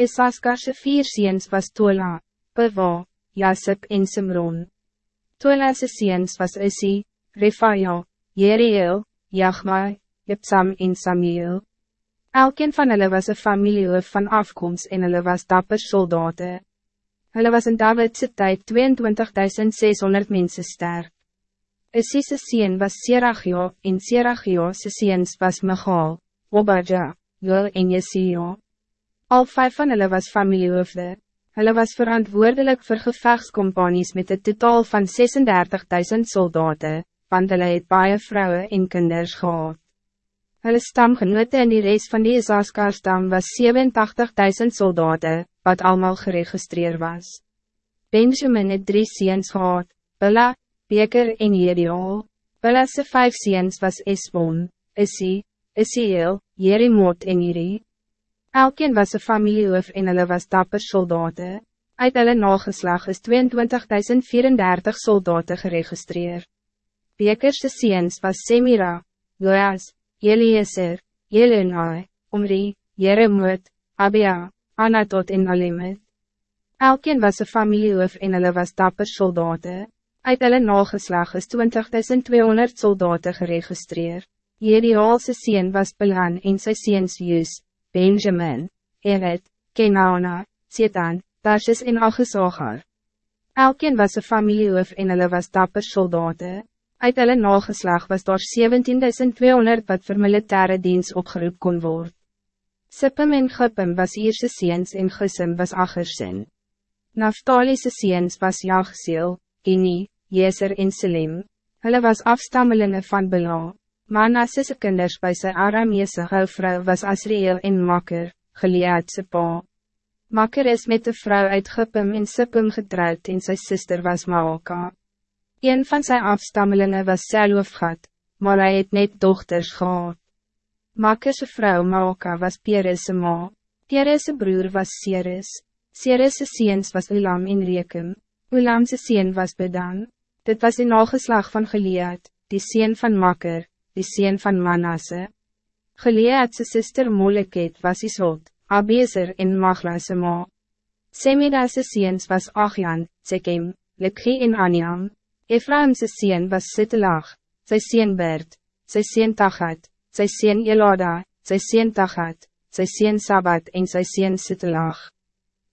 Isaskarse vier seens was Tola, Bewa, Jasip en Simron. Tola's seens was Isi, Refaja, Jeriel, Jachmai, Jepsam en Samuel. Elkeen van hulle was een familie van afkomst en hulle was dapper soldaten. Hulle was in Davidse tijd 22.600 mensen sterk. Isise sien was Seragio en Seragio'se seens was Michal, Obadja, Joel en Jesio. Al vijf van hulle was familiehoofde. Hulle was verantwoordelijk voor gevechtscompanies met een totaal van 36.000 soldaten, want hulle het baie vrouwen en kinders gehad. Hulle stamgenote in die rest van die Isaskar stam was 87.000 soldaten, wat allemaal geregistreerd was. Benjamin het drie ziens gehad, Bella, Beker en Jeriol. Bella's vijf ziens was Esbon, Issy, Issyel, Jerimot en Jeri. Elkeen was een familiehoof en hulle was dapper soldaten. Uit hulle nageslag is 22.034 soldaten geregistreerd. Bekerse ziens was Semira, Joas, Eliezer, Jelenai, Omri, Jeremut, Abia, Anatot en Alemet. Elkeen was een familiehoof en hulle was dapper soldaten. Uit hulle nageslag is 20.200 soldaten geregistreerd. Jeriaalse sien was Belan en sy seens Jus, Benjamin, Ered, Kenana, Setan, Tarsis en Agesagar. Elkeen was een familiehoof en hulle was dapper soldaten. Uit hulle nageslag was daar 17.200 wat voor militaire dienst opgeroep kon worden. Sippem en Gippem was Ierse seens en Gissem was Agersin. Naftaliese seens was Jagsiel, Gini, Jeser en Selim. Hulle was afstammelingen van Bela. Manasse kinders bij sy Arameese gouvrou was Asriel en Makker, Gileadse pa. Makker is met de vrouw uit Gippem en Sippem getrouwd en sy sister was Maoka. Een van zijn afstammelingen was Selofgat, maar hij het net dochters gehad. Makkerse vrouw Maoka was Pierese ma. Pierese broer was Ceres. Ceres' seens was Ulam en Rekem. Ulamse seen was Bedan. Dit was in nageslag van Gilead, die seen van Makker, die seen van Manasse. Gileadse sister Moleket was Isot, Abezer en Maglase ma. Semidase seens was Achjan, Sekem, Lekhi en Aniam. Ephraimse seen was Sittelag, sy seen Bert, sy seen Tachat, sy seen Elada, sy seen Tachat, sy seen Sabbat en sy seen Sittelag.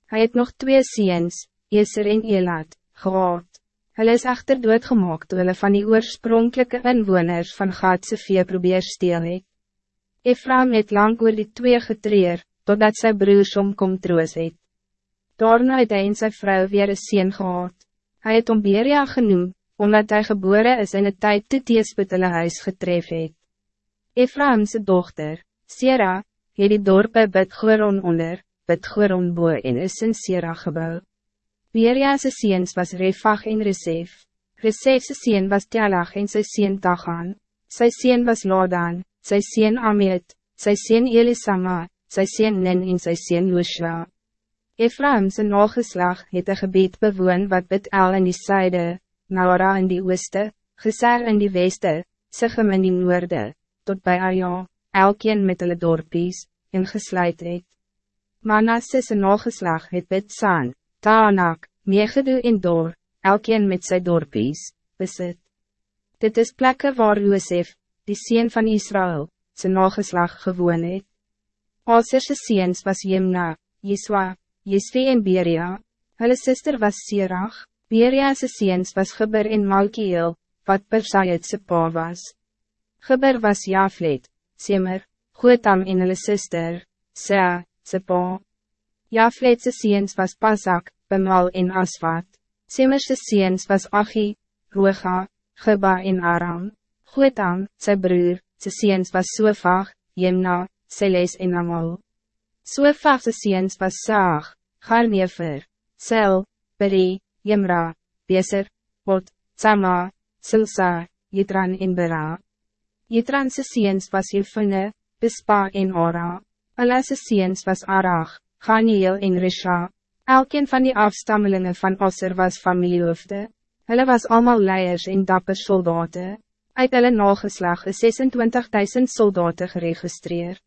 Hij het nog twee seens, Eser en Elad, gehad. Hulle is echter doodgemaak toe hulle van die oorspronkelijke inwoners van Gaatse vee probeer steel het. Ephraim het lang oor die twee getreer, totdat sy broers omkom troos het. Daarna het hy en sy vrou weer een seen gehad. Hij het om Beria genoemd, omdat hij geboren is in het tijd te teesput hulle huis getref het. Ephraimse dochter, Sera, het die dorpe Bidgoron onder, Bidgoron boe en is in Sera gebouw. Beria's seens was Refag en Resef. Resef's seen was Telach en sy seen Tagan. Sy seen was Ladan, sy seen Amet, sy seen Elisama, sy seen Nin en sy seen Joshua. Ephraimse nageslag het een gebied bewoon wat bid El in die syde, Naara in die ooste, Geser in die weste, Sigem in die noorde, tot bij Arja, elkeen met hulle dorpies, en gesluit het. Manasse's nageslag het Bitsaan, Taanak, Megedu en Dor, elkeen met sy dorpies, besit. Dit is plekke waar Josef, die sien van Israël, zijn nageslag gewoon het. Aserse seens was Jemna, Jeswa, Jesvi en Beria, hulle sister was Sirach, Beria's seens was Geber en Malkiel, wat Persaietse pa was. Geber was Jaflet, Semer, Goetam en hulle sister, Sea, se pa. Jaflet's seens was Pasak, Bemal en Asvat. Semer's seens was Achi, Roega, Geba en Aram. Goetam, sy broer, sy seens was Sofag, Jemna, Seles en Amal. Sofag's seens was Saag, Garnever, Sel, Beri, Jemra, Beser, Bot, Sama, Silsa, Jitran en Bera. Jitranse seens was Jefune, Bispa en Ora. Ala's seens was Arach, Ganiel en Risha. Elkeen van die afstammelingen van Osser was familiehoofde. Hulle was allemaal leiers en dapper soldaten. Uit hulle nageslag is 26.000 soldaten geregistreerd.